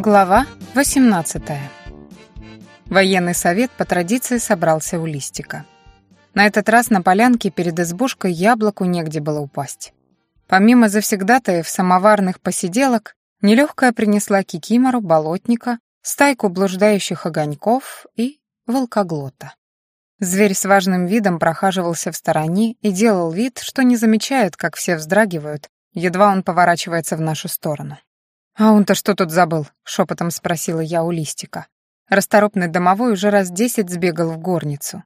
Глава 18. Военный совет по традиции собрался у листика. На этот раз на полянке перед избушкой яблоку негде было упасть. Помимо завсегдатаев самоварных посиделок, нелегкая принесла кикимору, болотника, стайку блуждающих огоньков и волкоглота. Зверь с важным видом прохаживался в стороне и делал вид, что не замечает, как все вздрагивают, едва он поворачивается в нашу сторону. «А он-то что тут забыл?» — шепотом спросила я у листика. Расторопный домовой уже раз десять сбегал в горницу.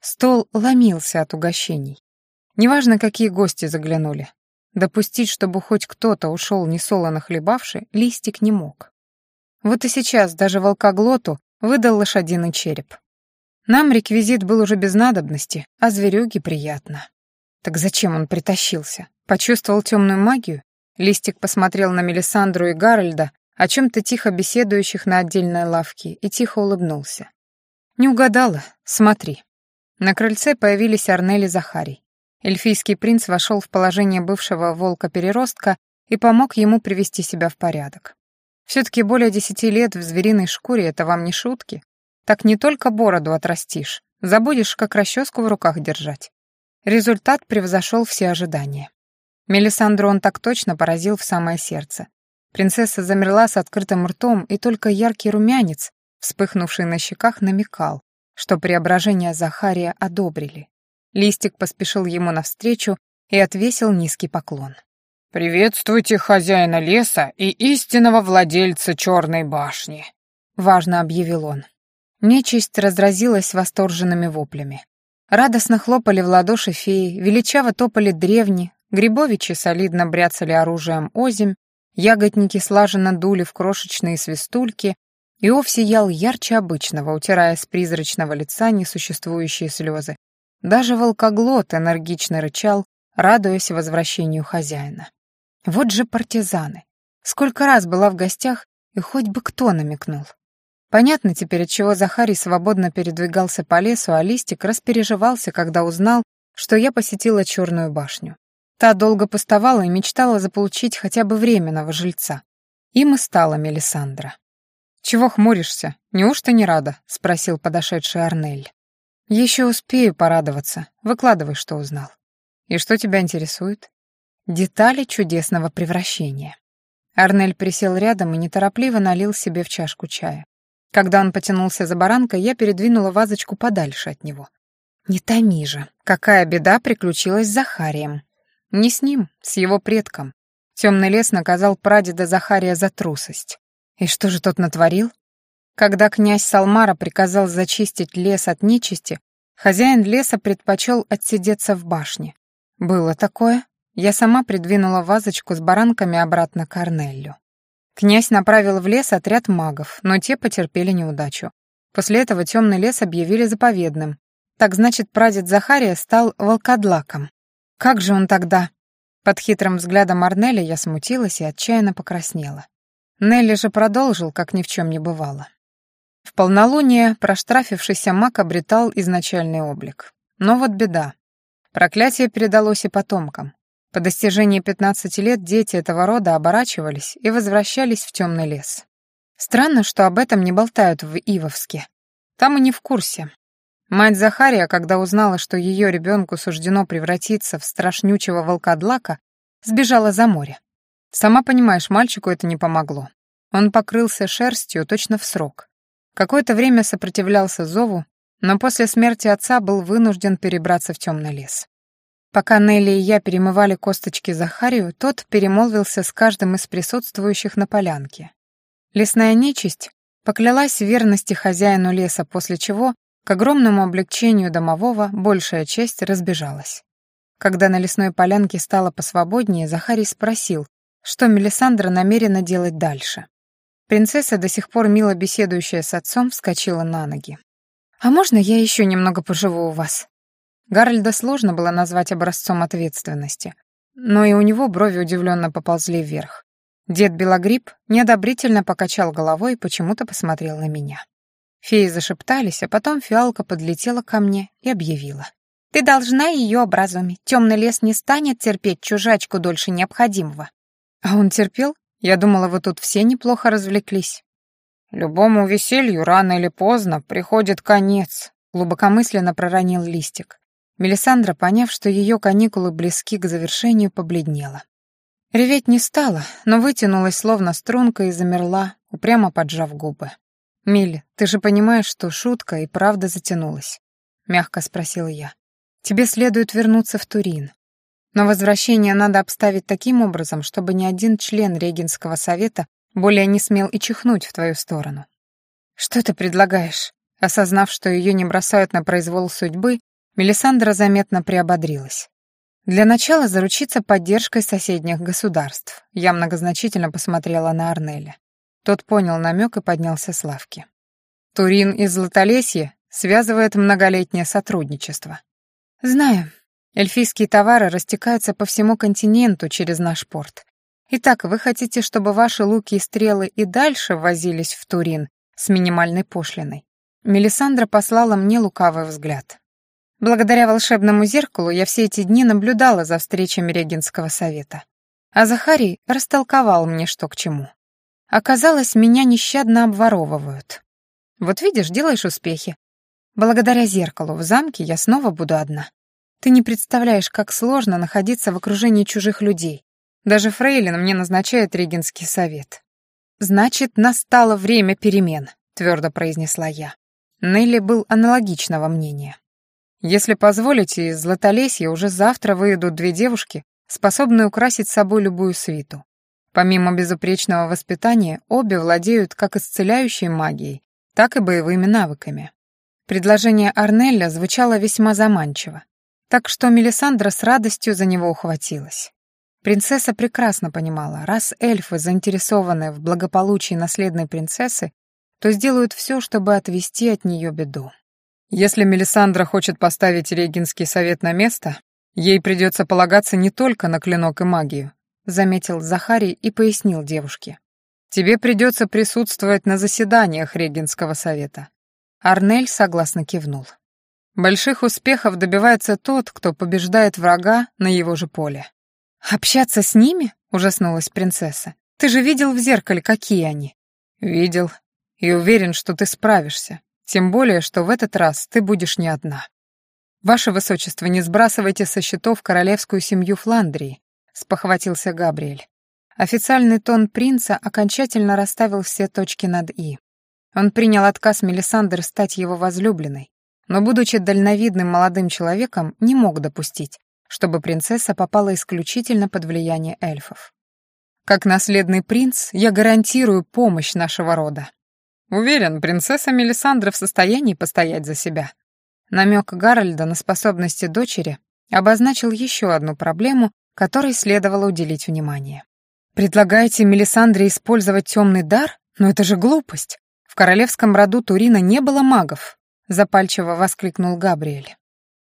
Стол ломился от угощений. Неважно, какие гости заглянули. Допустить, чтобы хоть кто-то ушел несолоно хлебавший, листик не мог. Вот и сейчас даже волкоглоту выдал лошадиный череп. Нам реквизит был уже без надобности, а зверюге приятно. Так зачем он притащился? Почувствовал темную магию? Листик посмотрел на Мелисандру и Гарольда, о чем-то тихо беседующих на отдельной лавке, и тихо улыбнулся. «Не угадала. Смотри». На крыльце появились Арнель и Захарий. Эльфийский принц вошел в положение бывшего волка-переростка и помог ему привести себя в порядок. Все-таки более десяти лет в звериной шкуре — это вам не шутки. Так не только бороду отрастишь, забудешь, как расческу в руках держать. Результат превзошел все ожидания. Мелисандру он так точно поразил в самое сердце. Принцесса замерла с открытым ртом, и только яркий румянец, вспыхнувший на щеках, намекал, что преображение Захария одобрили. Листик поспешил ему навстречу и отвесил низкий поклон. «Приветствуйте хозяина леса и истинного владельца черной башни», — важно объявил он. Нечисть разразилась восторженными воплями. Радостно хлопали в ладоши феи, величаво топали древни, грибовичи солидно бряцали оружием озимь, ягодники слаженно дули в крошечные свистульки, и Ов сиял ярче обычного, утирая с призрачного лица несуществующие слезы. Даже волкоглот энергично рычал, радуясь возвращению хозяина. Вот же партизаны. Сколько раз была в гостях, и хоть бы кто намекнул. Понятно теперь, отчего Захарий свободно передвигался по лесу, а Листик распереживался, когда узнал, что я посетила Черную башню. Та долго пустовала и мечтала заполучить хотя бы временного жильца. Им и стала Мелисандра. «Чего хмуришься? Неужто не рада?» — спросил подошедший Арнель. «Еще успею порадоваться. Выкладывай, что узнал. И что тебя интересует?» «Детали чудесного превращения». Арнель присел рядом и неторопливо налил себе в чашку чая. Когда он потянулся за баранкой, я передвинула вазочку подальше от него. «Не томи же, какая беда приключилась с Захарием?» «Не с ним, с его предком. Темный лес наказал прадеда Захария за трусость. И что же тот натворил? Когда князь Салмара приказал зачистить лес от нечисти, хозяин леса предпочел отсидеться в башне. Было такое. Я сама придвинула вазочку с баранками обратно к Арнеллю. Князь направил в лес отряд магов, но те потерпели неудачу. После этого темный лес объявили заповедным. Так значит, прадед Захария стал волкодлаком. Как же он тогда? Под хитрым взглядом Арнеля я смутилась и отчаянно покраснела. Нелли же продолжил, как ни в чем не бывало. В полнолуние проштрафившийся маг обретал изначальный облик. Но вот беда. Проклятие передалось и потомкам. По достижении 15 лет дети этого рода оборачивались и возвращались в темный лес. Странно, что об этом не болтают в Ивовске. Там и не в курсе. Мать Захария, когда узнала, что ее ребенку суждено превратиться в страшнючего волкодлака, сбежала за море. Сама понимаешь, мальчику это не помогло. Он покрылся шерстью точно в срок. Какое-то время сопротивлялся зову, но после смерти отца был вынужден перебраться в темный лес. Пока Нелли и я перемывали косточки Захарию, тот перемолвился с каждым из присутствующих на полянке. Лесная нечисть поклялась верности хозяину леса, после чего, к огромному облегчению домового, большая часть разбежалась. Когда на лесной полянке стало посвободнее, Захарий спросил, что Мелисандра намерена делать дальше. Принцесса, до сих пор мило беседующая с отцом, вскочила на ноги. «А можно я еще немного поживу у вас?» Гарольда сложно было назвать образцом ответственности, но и у него брови удивленно поползли вверх. Дед Белогриб неодобрительно покачал головой и почему-то посмотрел на меня. Феи зашептались, а потом фиалка подлетела ко мне и объявила. «Ты должна ее образумить. Темный лес не станет терпеть чужачку дольше необходимого». «А он терпел? Я думала, вы тут все неплохо развлеклись». Любому веселью рано или поздно приходит конец, глубокомысленно проронил листик. Мелисандра, поняв, что ее каникулы близки к завершению, побледнела. Реветь не стала, но вытянулась словно струнка и замерла, упрямо поджав губы. «Милли, ты же понимаешь, что шутка и правда затянулась?» — мягко спросила я. «Тебе следует вернуться в Турин. Но возвращение надо обставить таким образом, чтобы ни один член Регенского совета более не смел и чихнуть в твою сторону. Что ты предлагаешь? Осознав, что ее не бросают на произвол судьбы, Мелисандра заметно приободрилась. Для начала заручиться поддержкой соседних государств. Я многозначительно посмотрела на Арнеля. Тот понял намек и поднялся с лавки. Турин и Златолесье связывает многолетнее сотрудничество. Знаю, эльфийские товары растекаются по всему континенту через наш порт. Итак, вы хотите, чтобы ваши луки и стрелы и дальше возились в Турин с минимальной пошлиной? Мелисандра послала мне лукавый взгляд. Благодаря волшебному зеркалу я все эти дни наблюдала за встречами Регенского совета. А Захарий растолковал мне, что к чему. Оказалось, меня нещадно обворовывают. Вот видишь, делаешь успехи. Благодаря зеркалу в замке я снова буду одна. Ты не представляешь, как сложно находиться в окружении чужих людей, даже Фрейлин мне назначает регенский совет. «Значит, настало время перемен», — твердо произнесла я. Нелли был аналогичного мнения. «Если позволите, из Златолесья уже завтра выйдут две девушки, способные украсить собой любую свиту. Помимо безупречного воспитания, обе владеют как исцеляющей магией, так и боевыми навыками. Предложение Арнелля звучало весьма заманчиво, так что Мелисандра с радостью за него ухватилась. Принцесса прекрасно понимала, раз эльфы заинтересованы в благополучии наследной принцессы, то сделают все, чтобы отвести от нее беду. Если Мелисандра хочет поставить Регинский совет на место, ей придется полагаться не только на клинок и магию, заметил Захарий и пояснил девушке. Тебе придется присутствовать на заседаниях Регинского совета. Арнель согласно кивнул. Больших успехов добивается тот, кто побеждает врага на его же поле. «Общаться с ними?» — ужаснулась принцесса. «Ты же видел в зеркале, какие они?» «Видел. И уверен, что ты справишься. Тем более, что в этот раз ты будешь не одна. Ваше Высочество, не сбрасывайте со счетов королевскую семью Фландрии», — спохватился Габриэль. Официальный тон принца окончательно расставил все точки над «и». Он принял отказ Мелисандр стать его возлюбленной, но, будучи дальновидным молодым человеком, не мог допустить, чтобы принцесса попала исключительно под влияние эльфов. Как наследный принц, я гарантирую помощь нашего рода. Уверен, принцесса Мелисандра в состоянии постоять за себя. Намек Гарольда на способности дочери обозначил еще одну проблему, которой следовало уделить внимание. «Предлагаете Мелисандре использовать темный дар? Но это же глупость. В королевском роду Турина не было магов», — запальчиво воскликнул Габриэль.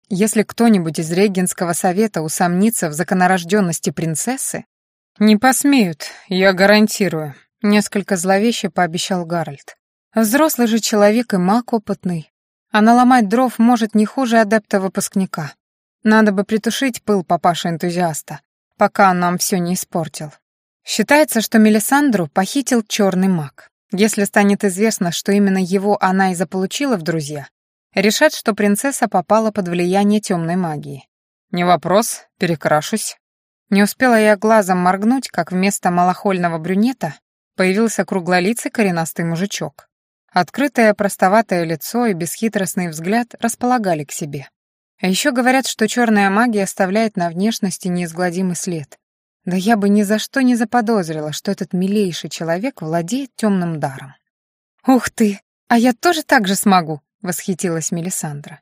Если кто-нибудь из регенского совета усомнится в законорожденности принцессы, не посмеют, я гарантирую, несколько зловеще пообещал Гарольд. Взрослый же человек и маг опытный, а наломать дров может не хуже адепта-выпускника. Надо бы притушить пыл папаша-энтузиаста, пока он нам все не испортил. Считается, что Мелисандру похитил черный маг. Если станет известно, что именно его она и заполучила в друзья, решат, что принцесса попала под влияние темной магии. Не вопрос, перекрашусь. Не успела я глазом моргнуть, как вместо малохольного брюнета появился круглолицый коренастый мужичок. Открытое простоватое лицо и бесхитростный взгляд располагали к себе. А еще говорят, что черная магия оставляет на внешности неизгладимый след. Да я бы ни за что не заподозрила, что этот милейший человек владеет темным даром. «Ух ты! А я тоже так же смогу!» — восхитилась Мелисандра.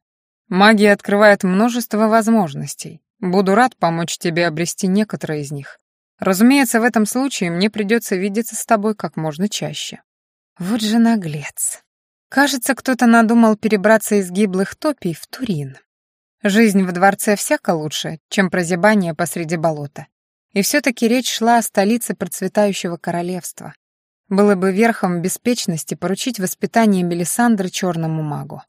«Магия открывает множество возможностей. Буду рад помочь тебе обрести некоторые из них. Разумеется, в этом случае мне придется видеться с тобой как можно чаще». Вот же наглец. Кажется, кто-то надумал перебраться из гиблых топий в Турин. Жизнь в дворце всяко лучше, чем прозябание посреди болота. И все-таки речь шла о столице процветающего королевства, было бы верхом беспечности поручить воспитание Мелисандры черному магу.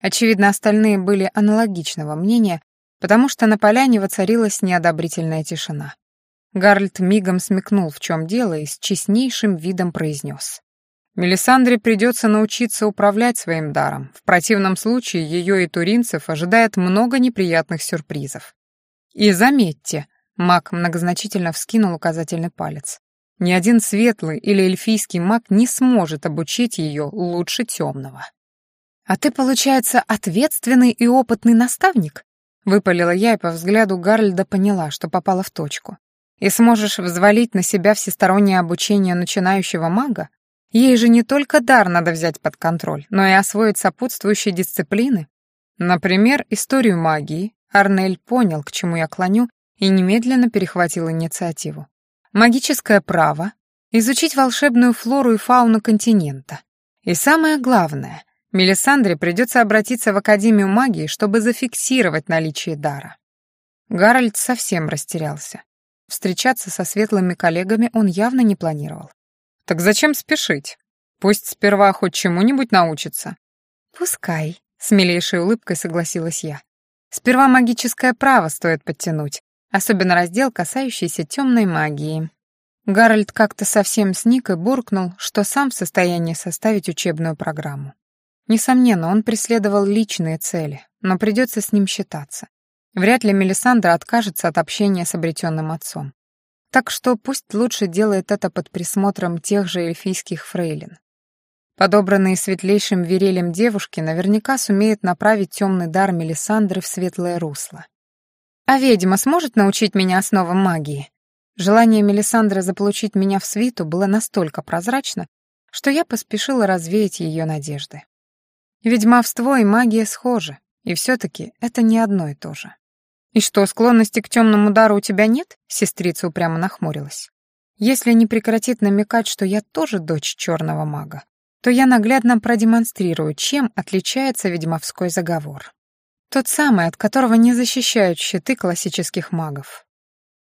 Очевидно, остальные были аналогичного мнения, потому что на поляне воцарилась неодобрительная тишина. Гарльд мигом смекнул, в чем дело, и с честнейшим видом произнес. Мелисандре придется научиться управлять своим даром. В противном случае ее и туринцев ожидает много неприятных сюрпризов. И заметьте, маг многозначительно вскинул указательный палец. Ни один светлый или эльфийский маг не сможет обучить ее лучше темного. «А ты, получается, ответственный и опытный наставник?» Выпалила я и по взгляду Гарльда поняла, что попала в точку. «И сможешь взвалить на себя всестороннее обучение начинающего мага? Ей же не только дар надо взять под контроль, но и освоить сопутствующие дисциплины. Например, историю магии. Арнель понял, к чему я клоню, и немедленно перехватил инициативу. Магическое право, изучить волшебную флору и фауну континента. И самое главное, Мелисандре придется обратиться в Академию магии, чтобы зафиксировать наличие дара. Гарольд совсем растерялся. Встречаться со светлыми коллегами он явно не планировал. Так зачем спешить? Пусть сперва хоть чему-нибудь научится. Пускай, с милейшей улыбкой согласилась я. Сперва магическое право стоит подтянуть, особенно раздел, касающийся темной магии. Гарольд как-то совсем сник и буркнул, что сам в состоянии составить учебную программу. Несомненно, он преследовал личные цели, но придется с ним считаться. Вряд ли Мелисандра откажется от общения с обретенным отцом. Так что пусть лучше делает это под присмотром тех же эльфийских фрейлин. Подобранные светлейшим верелем девушки наверняка сумеют направить темный дар Мелисандры в светлое русло. А ведьма сможет научить меня основам магии? Желание Мелисандры заполучить меня в свиту было настолько прозрачно, что я поспешила развеять ее надежды. Ведьмовство и магия схожи, и все-таки это не одно и то же. «И что, склонности к темному дару у тебя нет?» Сестрица упрямо нахмурилась. «Если не прекратит намекать, что я тоже дочь черного мага, то я наглядно продемонстрирую, чем отличается ведьмовской заговор. Тот самый, от которого не защищают щиты классических магов.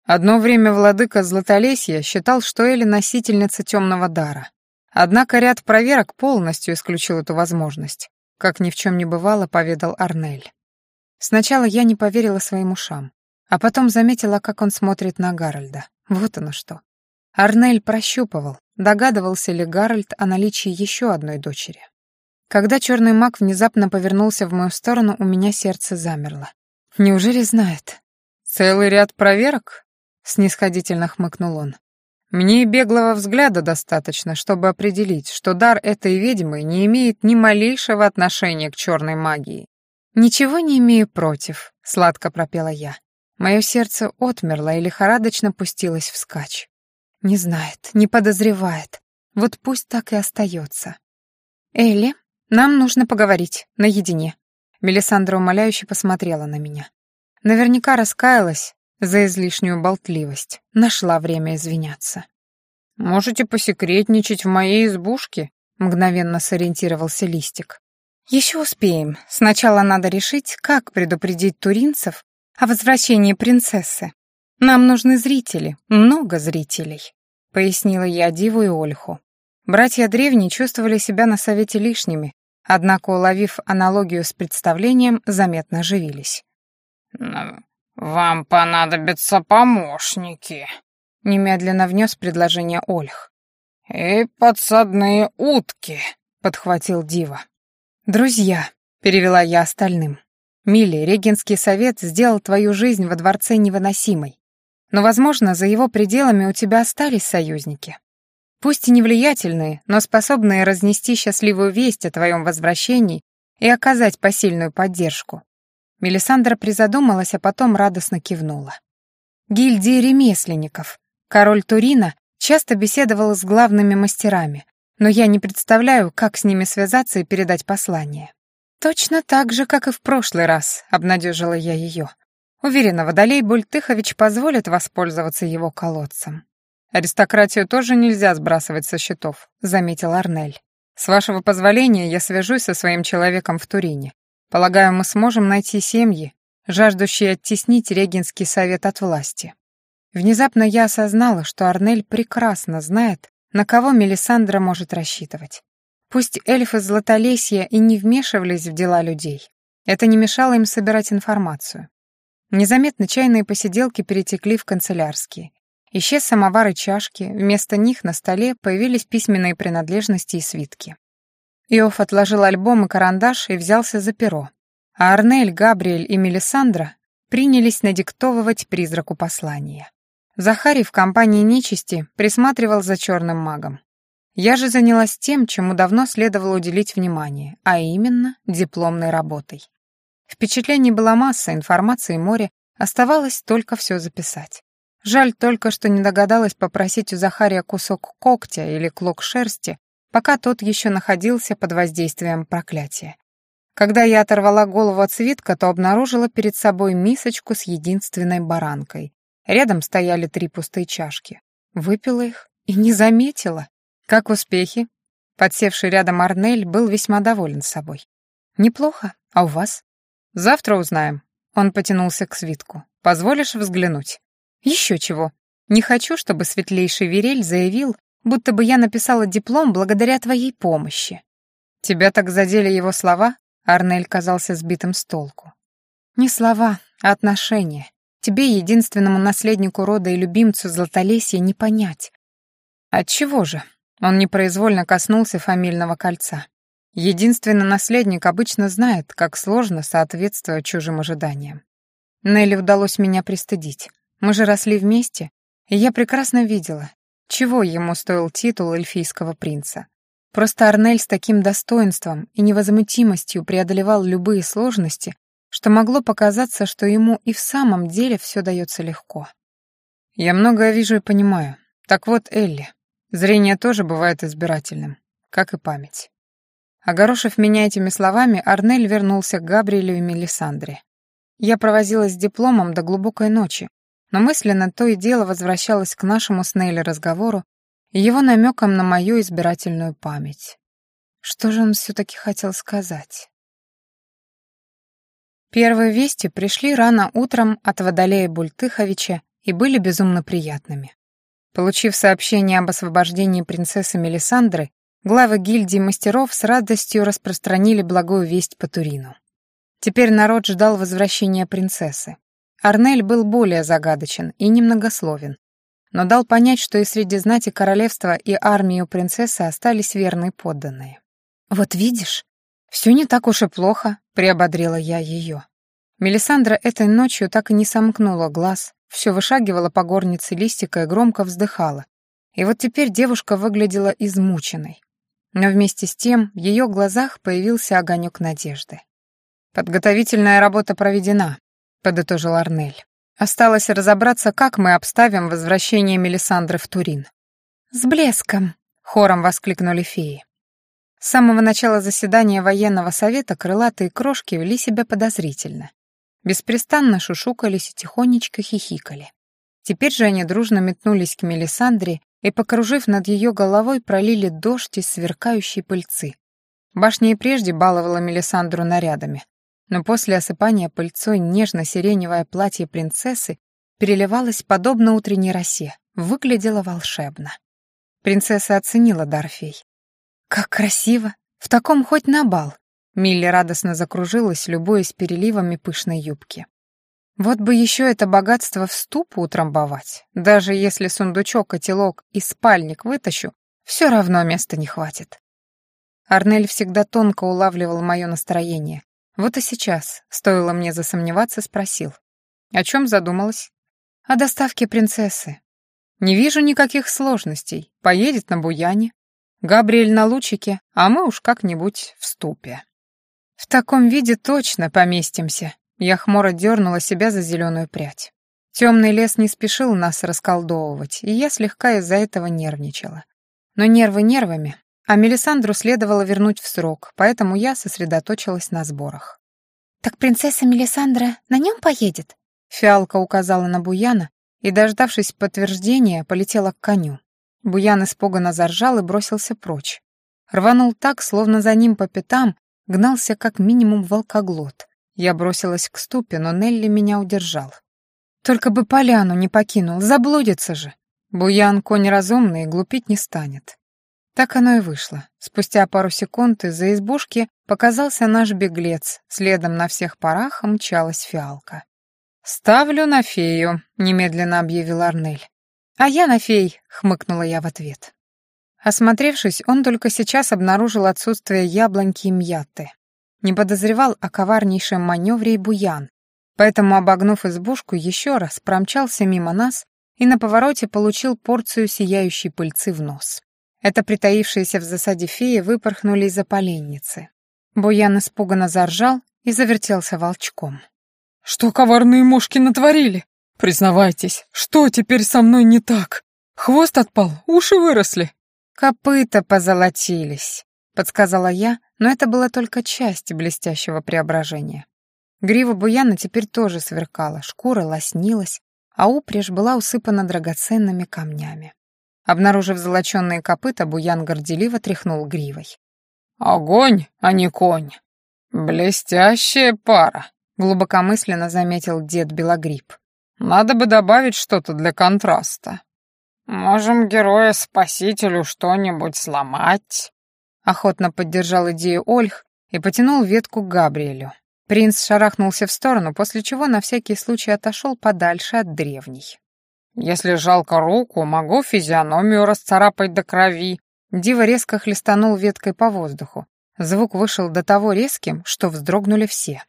Одно время владыка Златолесья считал, что Эли носительница темного дара. Однако ряд проверок полностью исключил эту возможность, как ни в чем не бывало, поведал Арнель. Сначала я не поверила своим ушам, а потом заметила, как он смотрит на Гарольда. Вот оно что. Арнель прощупывал, догадывался ли Гарольд о наличии еще одной дочери. Когда черный маг внезапно повернулся в мою сторону, у меня сердце замерло. Неужели знает? Целый ряд проверок? Снисходительно хмыкнул он. Мне беглого взгляда достаточно, чтобы определить, что дар этой ведьмы не имеет ни малейшего отношения к черной магии. «Ничего не имею против», — сладко пропела я. Мое сердце отмерло и лихорадочно пустилось вскачь. Не знает, не подозревает. Вот пусть так и остается. «Элли, нам нужно поговорить, наедине». Мелисандра умоляюще посмотрела на меня. Наверняка раскаялась за излишнюю болтливость. Нашла время извиняться. «Можете посекретничать в моей избушке?» Мгновенно сориентировался Листик. Еще успеем. Сначала надо решить, как предупредить туринцев о возвращении принцессы. Нам нужны зрители, много зрителей, пояснила я Диву и Ольху. Братья древние чувствовали себя на совете лишними, однако, уловив аналогию с представлением, заметно оживились. «Вам понадобятся помощники», — немедленно внес предложение Ольх. «И подсадные утки», — подхватил Дива. «Друзья», — перевела я остальным. «Милли, Регенский совет сделал твою жизнь во дворце невыносимой. Но, возможно, за его пределами у тебя остались союзники. Пусть и не влиятельные, но способные разнести счастливую весть о твоем возвращении и оказать посильную поддержку». Мелисандра призадумалась, а потом радостно кивнула. «Гильдии ремесленников. Король Турина часто беседовал с главными мастерами, но я не представляю, как с ними связаться и передать послание. Точно так же, как и в прошлый раз, обнадежила я ее. Уверена, Водолей Бультыхович позволит воспользоваться его колодцем. Аристократию тоже нельзя сбрасывать со счетов, заметил Арнель. С вашего позволения я свяжусь со своим человеком в Турине. Полагаю, мы сможем найти семьи, жаждущие оттеснить Регенский совет от власти. Внезапно я осознала, что Арнель прекрасно знает, на кого Мелисандра может рассчитывать. Пусть эльфы Златолесья и не вмешивались в дела людей, это не мешало им собирать информацию. Незаметно чайные посиделки перетекли в канцелярские, Исчез самовар и чашки, вместо них на столе появились письменные принадлежности и свитки. Иов отложил альбом и карандаш и взялся за перо. А Арнель, Габриэль и Мелисандра принялись надиктовывать призраку послания. Захарий в компании нечисти присматривал за черным магом. Я же занялась тем, чему давно следовало уделить внимание, а именно дипломной работой. Впечатлений была масса, информации море, оставалось только все записать. Жаль только, что не догадалась попросить у Захария кусок когтя или клок шерсти, пока тот еще находился под воздействием проклятия. Когда я оторвала голову от свитка, то обнаружила перед собой мисочку с единственной баранкой. Рядом стояли три пустые чашки. Выпила их и не заметила. Как успехи? Подсевший рядом Арнель был весьма доволен собой. Неплохо. А у вас? Завтра узнаем. Он потянулся к свитку. Позволишь взглянуть? Еще чего. Не хочу, чтобы светлейший Верель заявил, будто бы я написала диплом благодаря твоей помощи. Тебя так задели его слова? Арнель казался сбитым с толку. Не слова, а отношения. Тебе, единственному наследнику рода и любимцу Златолесья, не понять. Отчего же? Он непроизвольно коснулся фамильного кольца. Единственный наследник обычно знает, как сложно соответствовать чужим ожиданиям. Нелли удалось меня пристыдить. Мы же росли вместе, и я прекрасно видела, чего ему стоил титул эльфийского принца. Просто Арнель с таким достоинством и невозмутимостью преодолевал любые сложности, что могло показаться, что ему и в самом деле все дается легко. Я многое вижу и понимаю. Так вот, Элли, Зрение тоже бывает избирательным, как и память. Огорошив меня этими словами, Арнель вернулся к Габриэлю и Мелисандре. Я провозилась с дипломом до глубокой ночи, но мысленно то и дело возвращалась к нашему с Нелли разговору и его намекам на мою избирательную память. Что же он все-таки хотел сказать? Первые вести пришли рано утром от Водолея Бультыховича и были безумно приятными. Получив сообщение об освобождении принцессы Мелисандры, главы гильдии мастеров с радостью распространили благую весть по Турину. Теперь народ ждал возвращения принцессы. Арнель был более загадочен и немногословен, но дал понять, что и среди знати королевства и армии у принцессы остались верные подданные. «Вот видишь, все не так уж и плохо», — приободрила я ее. Мелисандра этой ночью так и не сомкнула глаз, все вышагивала по горнице листика и громко вздыхала. И вот теперь девушка выглядела измученной. Но вместе с тем в ее глазах появился огонек надежды. «Подготовительная работа проведена», — подытожил Арнель. «Осталось разобраться, как мы обставим возвращение Мелисандры в Турин». «С блеском», — хором воскликнули феи. С самого начала заседания военного совета крылатые крошки вели себя подозрительно беспрестанно шушукались и тихонечко хихикали. Теперь же они дружно метнулись к Мелисандре и, покружив над ее головой, пролили дождь из сверкающей пыльцы. Башня и прежде баловала Мелисандру нарядами, но после осыпания пыльцой нежно-сиреневое платье принцессы переливалось подобно утренней росе, выглядело волшебно. Принцесса оценила Дарфей. «Как красиво! В таком хоть на бал!» Милли радостно закружилась, любуясь переливами пышной юбки. Вот бы еще это богатство в ступу утрамбовать. Даже если сундучок, котелок и спальник вытащу, все равно места не хватит. Арнель всегда тонко улавливал мое настроение. Вот и сейчас, стоило мне засомневаться, спросил. О чем задумалась? О доставке принцессы. Не вижу никаких сложностей. Поедет на Буяне. Габриэль на лучике, а мы уж как-нибудь в ступе. «В таком виде точно поместимся», — я хмуро дернула себя за зеленую прядь. Темный лес не спешил нас расколдовывать, и я слегка из-за этого нервничала. Но нервы нервами, а Мелисандру следовало вернуть в срок, поэтому я сосредоточилась на сборах. «Так принцесса Мелисандра на нем поедет?» Фиалка указала на Буяна и, дождавшись подтверждения, полетела к коню. Буян испуганно заржал и бросился прочь. Рванул так, словно за ним по пятам гнался как минимум волкоглот. Я бросилась к ступе, но Нелли меня удержал. Только бы поляну не покинул, заблудится же. Буян конь разумный, глупить не станет. Так оно и вышло. Спустя пару секунд из-за избушки показался наш беглец, следом на всех парах мчалась фиалка. «Ставлю на фею», — немедленно объявил Арнель. «А я на фей», — хмыкнула я в ответ. Осмотревшись, он только сейчас обнаружил отсутствие яблоньки и мьяты. Не подозревал о коварнейшем маневре и буян, поэтому, обогнув избушку, еще раз промчался мимо нас и на повороте получил порцию сияющей пыльцы в нос. Это притаившиеся в засаде феи выпорхнули из-за поленницы. Буян испуганно заржал и завертелся волчком. «Что коварные мушки натворили? Признавайтесь, что теперь со мной не так? Хвост отпал, уши выросли». «Копыта позолотились», — подсказала я, но это была только часть блестящего преображения. Грива буяна теперь тоже сверкала, шкура лоснилась, а упряжь была усыпана драгоценными камнями. Обнаружив золоченные копыта, буян горделиво тряхнул гривой. «Огонь, а не конь. Блестящая пара», — глубокомысленно заметил дед Белогриб. «Надо бы добавить что-то для контраста». «Можем героя-спасителю что-нибудь сломать?» Охотно поддержал идею Ольх и потянул ветку к Габриэлю. Принц шарахнулся в сторону, после чего на всякий случай отошел подальше от древней. «Если жалко руку, могу физиономию расцарапать до крови». Дива резко хлестанул веткой по воздуху. Звук вышел до того резким, что вздрогнули все.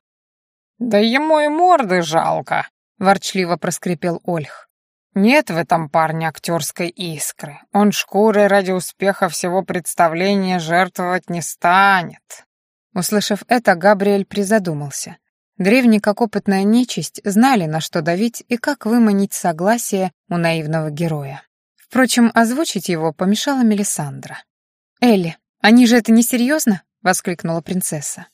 «Да ему и морды жалко», — ворчливо проскрипел Ольх. «Нет в этом парне актерской искры. Он шкурой ради успеха всего представления жертвовать не станет». Услышав это, Габриэль призадумался. Древние, как опытная нечисть, знали, на что давить и как выманить согласие у наивного героя. Впрочем, озвучить его помешала Мелисандра. «Элли, они же это несерьезно?» — воскликнула принцесса.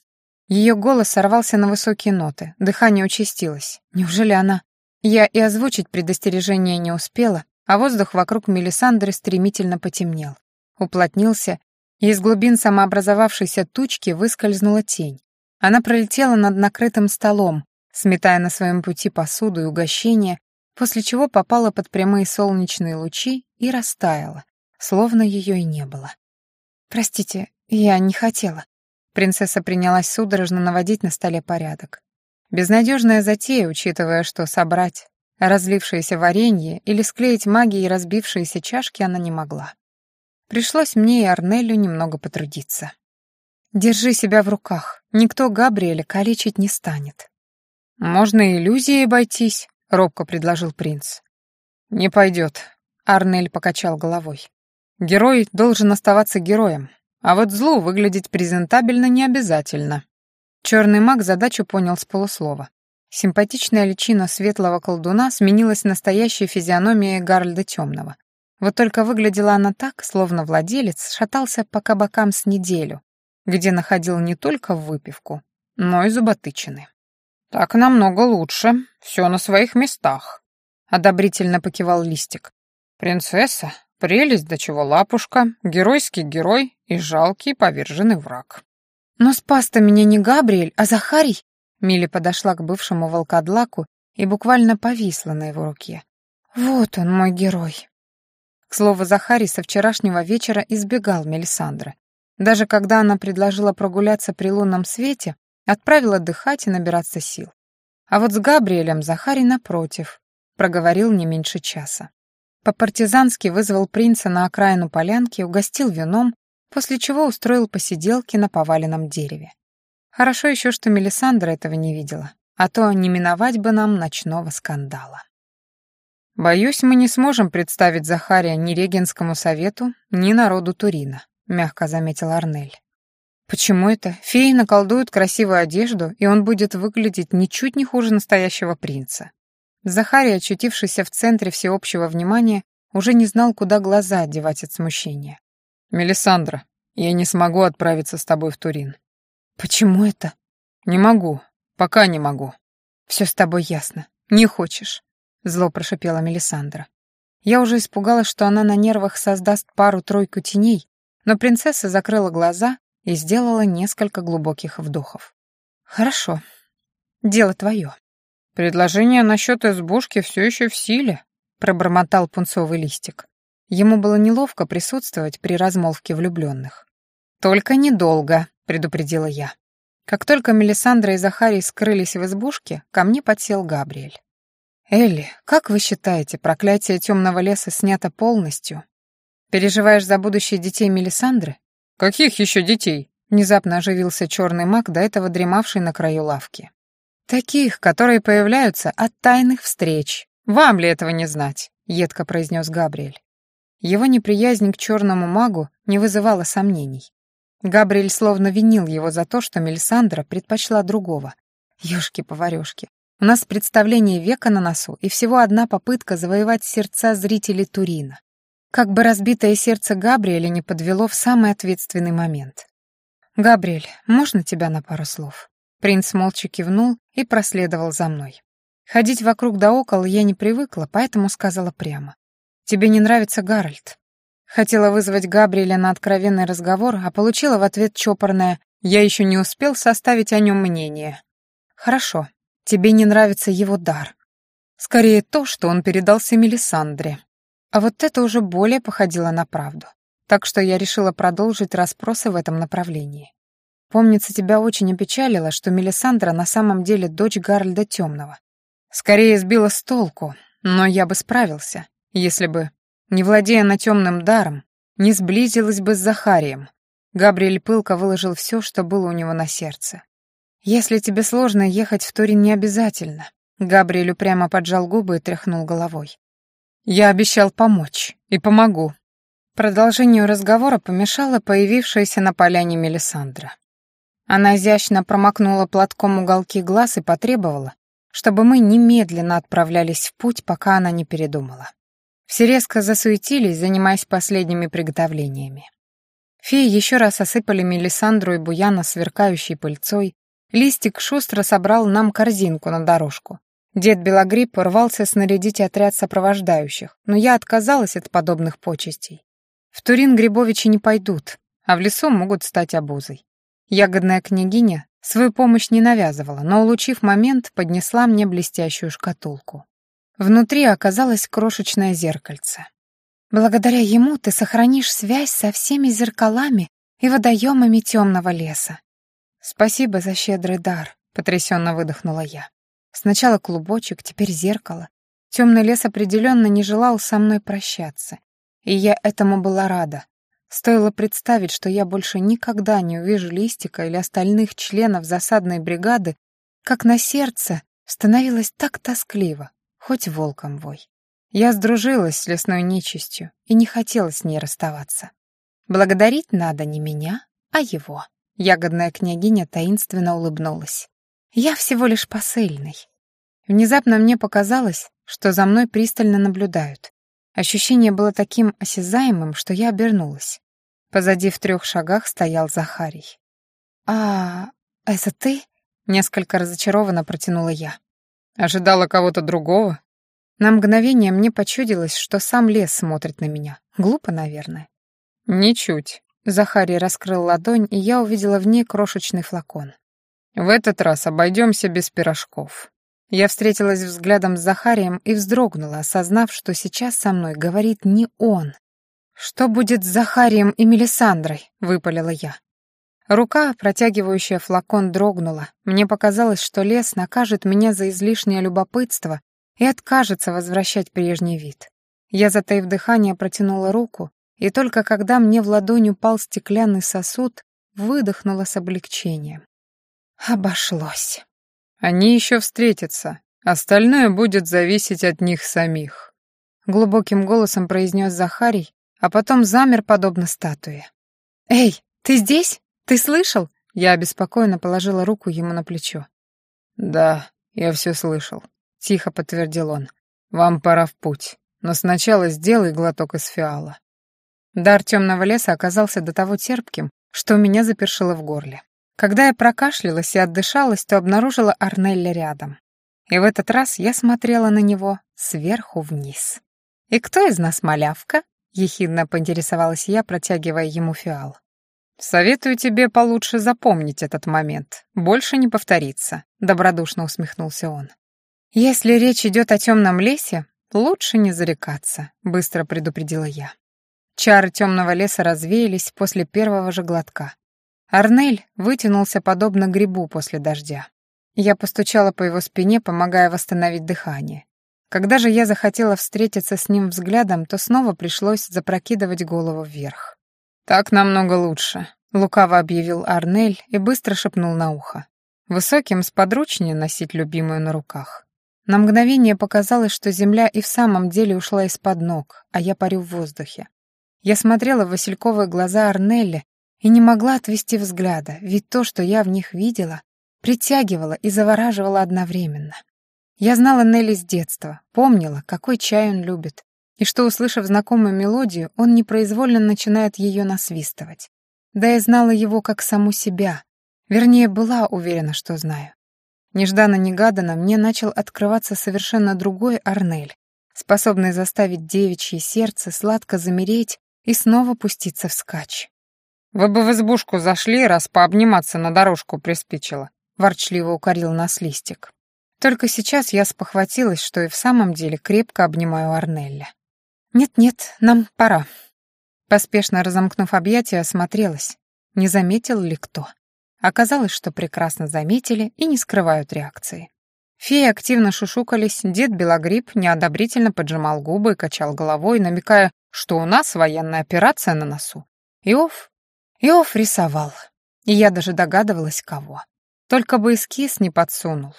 Ее голос сорвался на высокие ноты, дыхание участилось. Неужели она... Я и озвучить предостережение не успела, а воздух вокруг Мелисандры стремительно потемнел. Уплотнился, и из глубин самообразовавшейся тучки выскользнула тень. Она пролетела над накрытым столом, сметая на своем пути посуду и угощения, после чего попала под прямые солнечные лучи и растаяла, словно ее и не было. «Простите, я не хотела». Принцесса принялась судорожно наводить на столе порядок. Безнадежная затея, учитывая, что собрать разлившееся варенье или склеить магией разбившиеся чашки она не могла. Пришлось мне и Арнелю немного потрудиться. Держи себя в руках. Никто Габриэля калечить не станет. Можно иллюзией обойтись, робко предложил принц. Не пойдет. Арнель покачал головой. Герой должен оставаться героем, а вот злу выглядеть презентабельно не обязательно. Черный маг задачу понял с полуслова. Симпатичная личина светлого колдуна сменилась настоящей физиономией Гарльда Темного. Вот только выглядела она так, словно владелец шатался по кабакам с неделю, где находил не только выпивку, но и зуботычины. «Так намного лучше, все на своих местах», — одобрительно покивал Листик. «Принцесса, прелесть до чего лапушка, геройский герой и жалкий поверженный враг». «Но спас-то меня не Габриэль, а Захарий!» Милли подошла к бывшему волкодлаку и буквально повисла на его руке. «Вот он, мой герой!» К слову, Захарий со вчерашнего вечера избегал Мелисандры, даже когда она предложила прогуляться при лунном свете, отправил отдыхать и набираться сил. А вот с Габриэлем Захарий, напротив, проговорил не меньше часа. По-партизански вызвал принца на окраину полянки, угостил вином, после чего устроил посиделки на поваленном дереве. Хорошо еще, что Мелисандра этого не видела, а то не миновать бы нам ночного скандала. «Боюсь, мы не сможем представить Захария ни Регенскому совету, ни народу Турина», мягко заметил Арнель. Почему это? Феи наколдуют красивую одежду, и он будет выглядеть ничуть не хуже настоящего принца. Захарий, очутившийся в центре всеобщего внимания, уже не знал, куда глаза одевать от смущения. «Мелисандра, я не смогу отправиться с тобой в Турин». «Почему это?» «Не могу. Пока не могу». «Все с тобой ясно. Не хочешь», — зло прошипела Мелисандра. Я уже испугалась, что она на нервах создаст пару-тройку теней, но принцесса закрыла глаза и сделала несколько глубоких вдохов. «Хорошо. Дело твое». «Предложение насчет избушки все еще в силе», — пробормотал пунцовый листик. Ему было неловко присутствовать при размолвке влюбленных. «Только недолго», — предупредила я. Как только Мелисандра и Захарий скрылись в избушке, ко мне подсел Габриэль. «Элли, как вы считаете, проклятие темного леса снято полностью? Переживаешь за будущее детей Мелисандры?» «Каких еще детей?» Внезапно оживился черный маг, до этого дремавший на краю лавки. «Таких, которые появляются от тайных встреч. Вам ли этого не знать?» — едко произнес Габриэль. Его неприязнь к черному магу не вызывала сомнений. Габриэль словно винил его за то, что Мелисандра предпочла другого. Ёшки-поварёшки. У нас представление века на носу и всего одна попытка завоевать сердца зрителей Турина. Как бы разбитое сердце Габриэля не подвело в самый ответственный момент. «Габриэль, можно тебя на пару слов?» Принц молча кивнул и проследовал за мной. Ходить вокруг да около я не привыкла, поэтому сказала прямо. «Тебе не нравится Гарольд?» Хотела вызвать Габриэля на откровенный разговор, а получила в ответ чопорное «Я еще не успел составить о нем мнение». «Хорошо, тебе не нравится его дар. Скорее то, что он передался Мелисандре. А вот это уже более походило на правду так что я решила продолжить расспросы в этом направлении. Помнится, тебя очень опечалило, что Мелисандра на самом деле дочь Гарольда Темного. Скорее сбила с толку, но я бы справился, если бы, не владея на темным даром, не сблизилась бы с Захарием. Габриэль пылко выложил все, что было у него на сердце. «Если тебе сложно, ехать в Турин не обязательно». Габриэль упрямо поджал губы и тряхнул головой. «Я обещал помочь, и помогу. Продолжению разговора помешала появившаяся на поляне Мелисандра. Она изящно промокнула платком уголки глаз и потребовала, чтобы мы немедленно отправлялись в путь, пока она не передумала. Все резко засуетились, занимаясь последними приготовлениями. Феи еще раз осыпали Мелисандру и Буяна сверкающей пыльцой, Листик шустро собрал нам корзинку на дорожку. Дед Белогриб рвался снарядить отряд сопровождающих, но я отказалась от подобных почестей. В Турин Грибовичи не пойдут, а в лесу могут стать обузой. Ягодная княгиня свою помощь не навязывала, но, улучив момент, поднесла мне блестящую шкатулку. Внутри оказалось крошечное зеркальце. Благодаря ему ты сохранишь связь со всеми зеркалами и водоемами темного леса. Спасибо за щедрый дар, потрясенно выдохнула я. Сначала клубочек, теперь зеркало. Темный лес определенно не желал со мной прощаться, и я этому была рада. Стоило представить, что я больше никогда не увижу Листика или остальных членов засадной бригады, как на сердце становилось так тоскливо, хоть волком вой. Я сдружилась с лесной нечистью и не хотела с ней расставаться. Благодарить надо не меня, а его. Ягодная княгиня таинственно улыбнулась. Я всего лишь посыльный. Внезапно мне показалось, что за мной пристально наблюдают. Ощущение было таким осязаемым, что я обернулась. Позади в трех шагах стоял Захарий. «А, это ты?» — несколько разочарованно протянула я. «Ожидала кого-то другого?» На мгновение мне почудилось, что сам лес смотрит на меня. Глупо, наверное. «Ничуть». Захарий раскрыл ладонь, и я увидела в ней крошечный флакон. «В этот раз обойдемся без пирожков. Я встретилась взглядом с Захарием и вздрогнула, осознав, что сейчас со мной говорит не он. «Что будет с Захарием и Мелисандрой?» — выпалила я. Рука, протягивающая флакон, дрогнула. Мне показалось, что лес накажет меня за излишнее любопытство и откажется возвращать прежний вид. Я, затаив дыхание, протянула руку, и только когда мне в ладонь упал стеклянный сосуд, выдохнула с облегчением. Обошлось. Они еще встретятся, остальное будет зависеть от них самих. Глубоким голосом произнес Захарий, а потом замер, подобно статуе. «Эй, ты здесь? Ты слышал?» Я обеспокоенно положила руку ему на плечо. «Да, я все слышал», — тихо подтвердил он. «Вам пора в путь, но сначала сделай глоток из фиала». Дар темного леса оказался до того терпким, что у меня запершило в горле. Когда я прокашлялась и отдышалась, то обнаружила Арнелля рядом. И в этот раз я смотрела на него сверху вниз. «И кто из нас малявка?» — ехидно поинтересовалась я, протягивая ему фиал. «Советую тебе получше запомнить этот момент. Больше не повторится», — добродушно усмехнулся он. «Если речь идет о темном лесе, лучше не зарекаться», — быстро предупредила я. Чары темного леса развеялись после первого же глотка. Арнель вытянулся подобно грибу после дождя. Я постучала по его спине, помогая восстановить дыхание. Когда же я захотела встретиться с ним взглядом, то снова пришлось запрокидывать голову вверх. «Так намного лучше», — лукаво объявил Арнель и быстро шепнул на ухо. «Высоким сподручнее носить любимую на руках». На мгновение показалось, что земля и в самом деле ушла из-под ног, а я парю в воздухе. Я смотрела в васильковые глаза Арнелли и не могла отвести взгляда, ведь то, что я в них видела, притягивало и завораживало одновременно. Я знала Нелли с детства, помнила, какой чай он любит, и что, услышав знакомую мелодию, он непроизвольно начинает ее насвистывать. Да я знала его как саму себя, вернее, была уверена, что знаю. Нежданно-негаданно мне начал открываться совершенно другой Арнель, способный заставить девичье сердце сладко замереть и снова пуститься вскачь. «Вы бы в избушку зашли, раз пообниматься на дорожку приспичило», — ворчливо укорил нас листик. Только сейчас я спохватилась, что и в самом деле крепко обнимаю Арнелля. «Нет-нет, нам пора». Поспешно разомкнув объятия, осмотрелась. Не заметил ли кто? Оказалось, что прекрасно заметили и не скрывают реакции. Феи активно шушукались, дед Белогриб неодобрительно поджимал губы и качал головой, намекая, что у нас военная операция на носу. Иов? Иов рисовал. И я даже догадывалась, кого. Только бы эскиз не подсунул.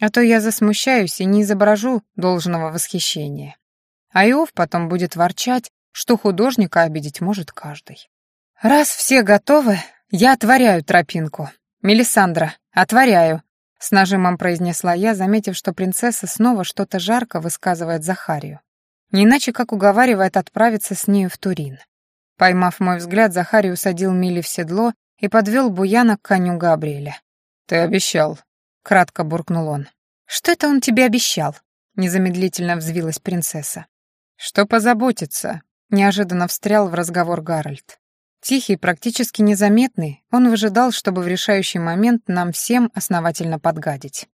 А то я засмущаюсь и не изображу должного восхищения. А Иов потом будет ворчать, что художника обидеть может каждый. Раз все готовы, я отворяю тропинку. Мелисандра, отворяю, с нажимом произнесла я, заметив, что принцесса снова что-то жарко высказывает Захарию. Не иначе, как уговаривает отправиться с нею в Турин. Поймав мой взгляд, Захарий усадил Мили в седло и подвел Буяна к коню Габриэля. «Ты обещал», — кратко буркнул он. «Что это он тебе обещал?» — незамедлительно взвилась принцесса. «Что позаботиться?» — неожиданно встрял в разговор Гарольд. Тихий, практически незаметный, он выжидал, чтобы в решающий момент нам всем основательно подгадить.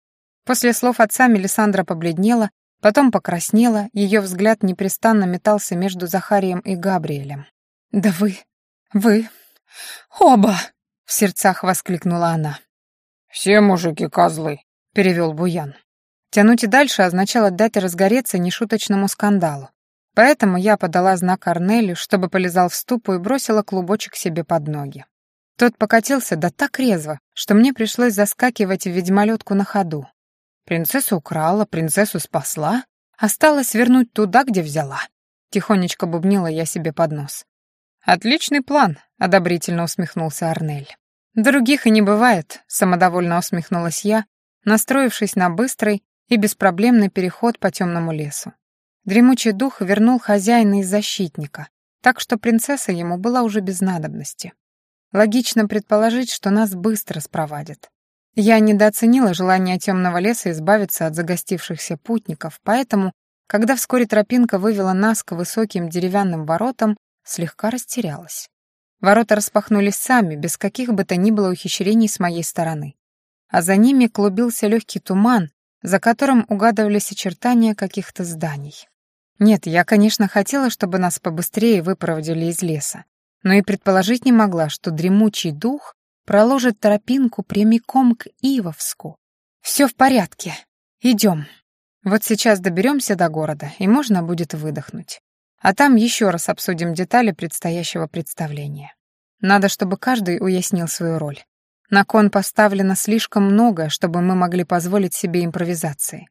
После слов отца Мелисандра побледнела, потом покраснела, ее взгляд непрестанно метался между Захарием и Габриэлем. «Да вы... вы... оба!» — в сердцах воскликнула она. «Все мужики козлы», — перевел Буян. Тянуть и дальше означало дать разгореться нешуточному скандалу. Поэтому я подала знак Арнелю, чтобы полезал в ступу и бросила клубочек себе под ноги. Тот покатился да так резво, что мне пришлось заскакивать в ведьмолетку на ходу. Принцессу украла, принцессу спасла, осталось вернуть туда, где взяла. Тихонечко бубнила я себе под нос. «Отличный план», — одобрительно усмехнулся Арнель. «Других и не бывает», — самодовольно усмехнулась я, настроившись на быстрый и беспроблемный переход по темному лесу. Дремучий дух вернул хозяина из защитника, так что принцесса ему была уже без надобности. Логично предположить, что нас быстро спровадят. Я недооценила желание темного леса избавиться от загостившихся путников, поэтому, когда вскоре тропинка вывела нас к высоким деревянным воротам, слегка растерялась. Ворота распахнулись сами, без каких бы то ни было ухищрений с моей стороны. А за ними клубился легкий туман, за которым угадывались очертания каких-то зданий. Нет, я, конечно, хотела, чтобы нас побыстрее выпроводили из леса, но и предположить не могла, что дремучий дух проложит тропинку прямиком к Ивовску. Все в порядке. Идем. Вот сейчас доберемся до города, и можно будет выдохнуть. А там еще раз обсудим детали предстоящего представления. Надо, чтобы каждый уяснил свою роль. На кон поставлено слишком много, чтобы мы могли позволить себе импровизации.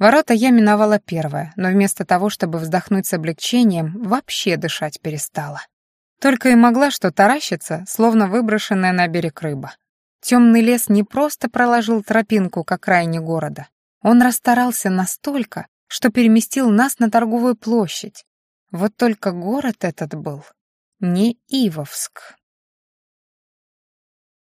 Ворота я миновала первое, но вместо того, чтобы вздохнуть с облегчением, вообще дышать перестала. Только и могла что таращиться, словно выброшенная на берег рыба. Темный лес не просто проложил тропинку к окраине города. Он расстарался настолько, что переместил нас на торговую площадь, вот только город этот был не Ивовск.